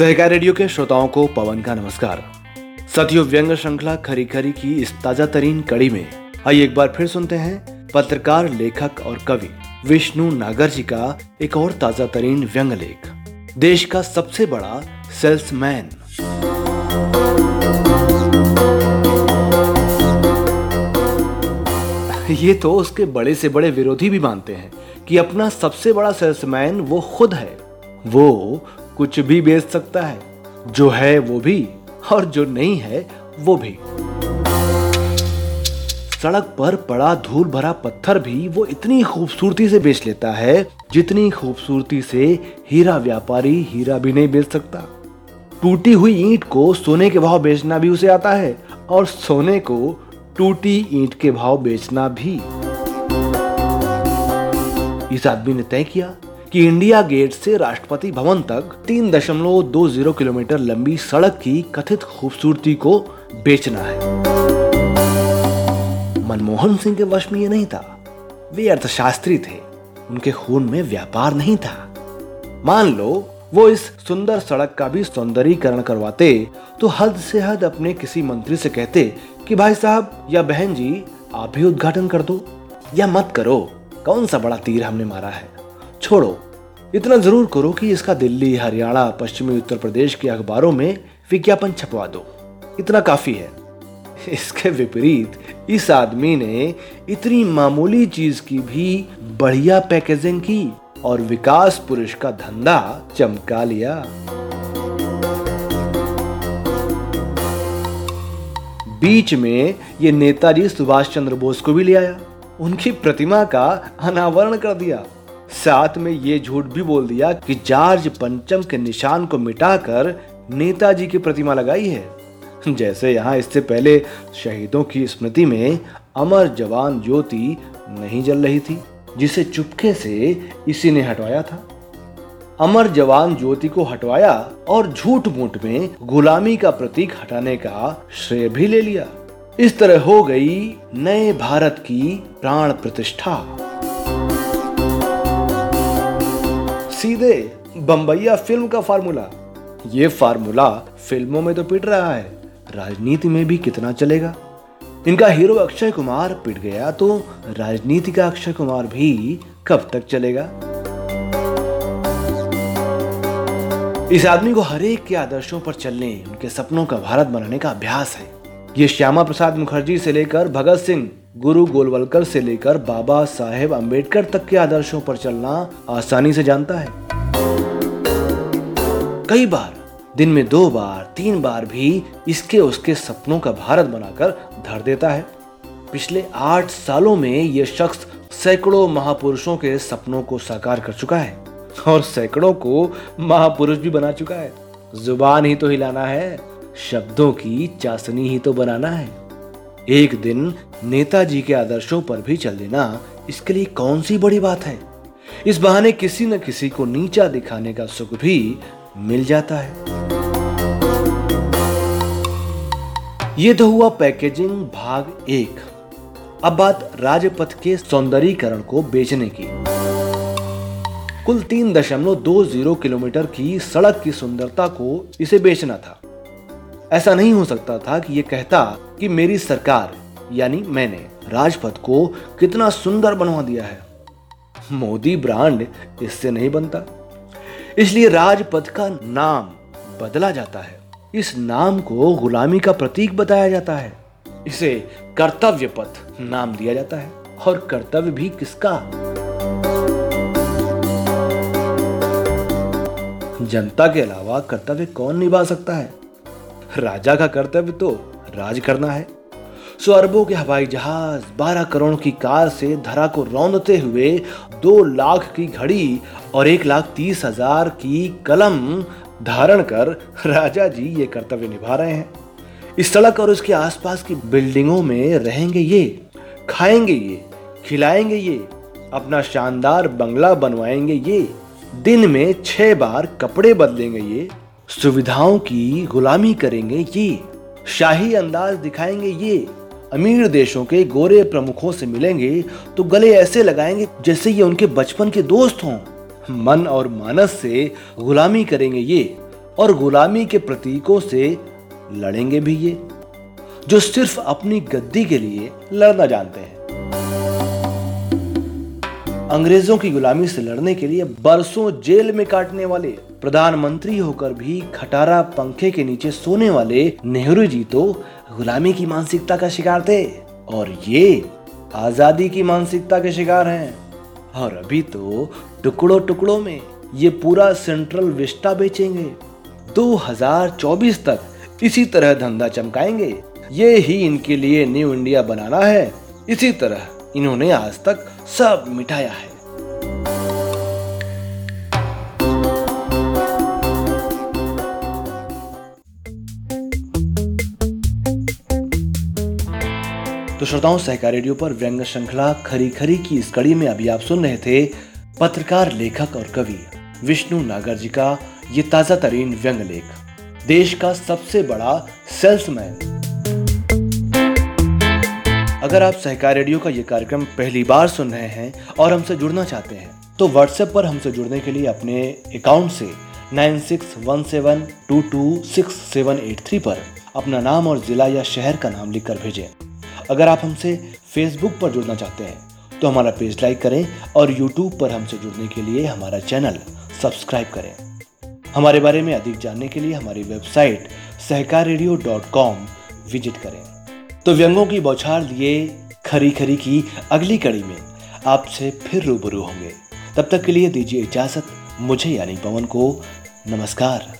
सहकार radio के श्रोताओं को पवन का नमस्कार। साथियों व्यंग श्रृंखला खरी खरी की इस ताज़ा तरीन कड़ी में आइए एक बार फिर सुनते हैं पत्रकार, लेखक और कवि विष्णु नागर जी का एक और ताज़ा तरीन व्यंग लेख। देश का सबसे बड़ा सेल्समैन। ये तो उसके बड़े से बड़े विरोधी भी मानते हैं कि अपना सबसे बड़ा सेल्समैन वो खुद है। वो कुछ भी बेच सकता है। जो है वो भी और जो नहीं है, वो भी। सड़क पर पड़ा धूल भरा पत्थर भी वो इतनी खूबसूरती से बेच लेता है, जितनी खूबसूरती से हीरा व्यापारी हीरा भी नहीं बेच सकता। टूटी हुई ईंट को सोने के भाव बेचना भी उसे आता है और सोने को टूटी ईंट के भाव बेचना भी। इस आदमी ने तय किया कि इंडिया गेट से राष्ट्रपति भवन तक तीन दशमलव दो ज़ीरो किलोमीटर लंबी सड़क की कथित खूबसूरती को बेचना है। मनमोहन सिंह के वश में यह नहीं था। वे अर्थशास्त्री थे। उनके खून में व्यापार नहीं था। मान लो, वो इस सुंदर सड़क का भी सौंदर्यीकरण करवाते तो हद से हद अपने किसी मंत्री से कहते कि, भाई साहब, या बहन जी, आप भी उद्घाटन कर दो। या मत करो, कौन सा बड़ा तीर हमने मारा है? छोड़ो। इतना ज़रूर करो कि इसका दिल्ली, हरियाणा, पश्चिमी उत्तर प्रदेश के अखबारों में विज्ञापन छपवा दो। इतना काफ़ी है। इसके विपरीत, इस आदमी ने इतनी मामूली चीज़ की भी बढ़िया पैकेजिंग की और विकास पुरुष का धंधा चमका लिया। बीच में ये नेताजी सुभाष चंद्र बोस को भी ले आया। उनकी प्रतिमा का अनावरण कर दिया। साथ में ये झूठ भी बोल दिया कि जॉर्ज पंचम के निशान को मिटाकर नेताजी की प्रतिमा लगाई है। जैसे यहाँ इससे पहले शहीदों की स्मृति में अमर जवान ज्योति नहीं जल रही थी, जिसे चुपके से इसी ने हटवाया था। अमर जवान ज्योति को हटवाया और झूठ मूठ में गुलामी का प्रतीक हटाने का श्रेय भी ले लिया। इस तरह हो गई नए भारत की प्राण प्रतिष्ठा। सीधे बम्बैया फ़िल्म का फार्मूला। ये फार्मूला फ़िल्मों में तो पिट रहा है, राजनीति में भी कितना चलेगा? इनका हीरो अक्षय कुमार पिट गया तो राजनीति का अक्षय कुमार भी कब तक चलेगा? इस आदमी को हरेक के आदर्शों पर चलने, उनके सपनों का भारत बनाने का अभ्यास है। ये श्यामा प्रसाद मुखर्जी से लेकर भगत सिंह गुरु गोलवलकर से लेकर बाबा साहेब अंबेडकर तक के आदर्शों पर चलना आसानी से जानता है। कई बार, दिन में दो बार, तीन बार भी इसके उसके सपनों का भारत बनाकर धर देता है। पिछले आठ सालों में यह शख्स सैकड़ों महापुरुषों के सपनों को साकार कर चुका है और सैकड़ों को महापुरुष भी बना चुका है। ज़ुबान ही तो हिलाना है, शब्दों की चाशनी ही तो बनाना है। एक दिन नेताजी के आदर्शों पर भी चल देना इसके लिए कौन सी बड़ी बात है? इस बहाने किसी न किसी को नीचा दिखाने का सुख भी मिल जाता है। ये तो हुआ पैकेजिंग भाग एक। अब बात राजपथ के सौंदर्यीकरण को बेचने की। कुल तीन दशमलव दो ज़ीरो किलोमीटर की सड़क की सुंदरता को इसे बेचना था। ऐसा नहीं हो सकता था कि यह कहता कि मेरी सरकार, यानी मैंने, राजपथ को कितना सुंदर बनवा दिया है। मोदी ब्रांड इससे नहीं बनता। इसलिए राजपथ का नाम बदला जाता है। इस नाम को गुलामी का प्रतीक बताया जाता है। इसे कर्तव्य पथ नाम दिया जाता है। और कर्तव्य भी किसका? जनता के अलावा कर्तव्य कौन निभा सकता है? राजा का कर्तव्य तो राज करना है। सो अरबों के हवाई जहाज़ बारह करोड़ की कार से धरा को रौंदते हुए दो लाख की घड़ी और एक लाख तीस हज़ार की कलम धारण कर राजा जी ये कर्तव्य निभा रहे हैं। इस सड़क और उसके आसपास की बिल्डिंगों में रहेंगे ये, खाएँगे ये, खिलाएँगे ये, अपना शानदार बंगला बनवाएँगे ये, दिन में छह बार कपड़े बदलेंगे ये, सुविधाओं की गुलामी करेंगे ये। शाही अंदाज दिखाएँगे ये, अमीर देशों के गोरे प्रमुखों से मिलेंगे तो गले ऐसे लगाएँगे जैसे ये उनके बचपन के दोस्त हों। मन और मानस से गुलामी करेंगे ये, और गुलामी के प्रतीकों से लड़ेंगे भी ये, जो सिर्फ़ अपनी गद्दी के लिए लड़ना जानते हैं। अंग्रेज़ों की गुलामी से लड़ने के लिए बरसों जेल में काटने वाले प्रधानमंत्री होकर भी खटारा पंखे के नीचे सोने वाले नेहरू जी तो गुलामी की मानसिकता का शिकार थे और ये आज़ादी की मानसिकता के शिकार हैं। और अभी तो टुकड़ों टुकड़ों में ये पूरा सेंट्रल विस्टा बेचेंगे। 2024 तक इसी तरह धंधा चमकाएँगे। ये ही इनके लिए न्यू इंडिया बनाना है। इसी तरह इन्होंने आज तक सब मिटाया है। तो श्रोताओं, सहकार रेडियो पर व्यंग श्रृंखला खरी खरी की इस कड़ी में अभी आप सुन रहे थे पत्रकार, लेखक और कवि विष्णु नागर जी का ये ताज़ा तरीन व्यंग लेख, देश का सबसे बड़ा सेल्समैन। अगर आप सहकार रेडियो का ये कार्यक्रम पहली बार सुन रहे हैं और हमसे जुड़ना चाहते हैं तो व्हाट्सएप पर हमसे जुड़ने के लिए अपने अकाउंट से nine six one seven two two six seven eight three पर अपना नाम और जिला या शहर का नाम लिखकर भेजें। अगर आप हमसे फेसबुक पर जुड़ना चाहते हैं तो हमारा पेज लाइक करें और यूट्यूब पर हमसे जुड़ने के लिए हमारा चैनल सब्सक्राइब करें। हमारे बारे में अधिक जानने के लिए हमारी website Sahakar radio dot com visit करें। तो व्यंगों की बौछार लिए खरी खरी की अगली कड़ी में आपसे फिर रूबरू होंगे। तब तक के लिए दीजिए इजाज़त। मुझे यानी पवन को नमस्कार।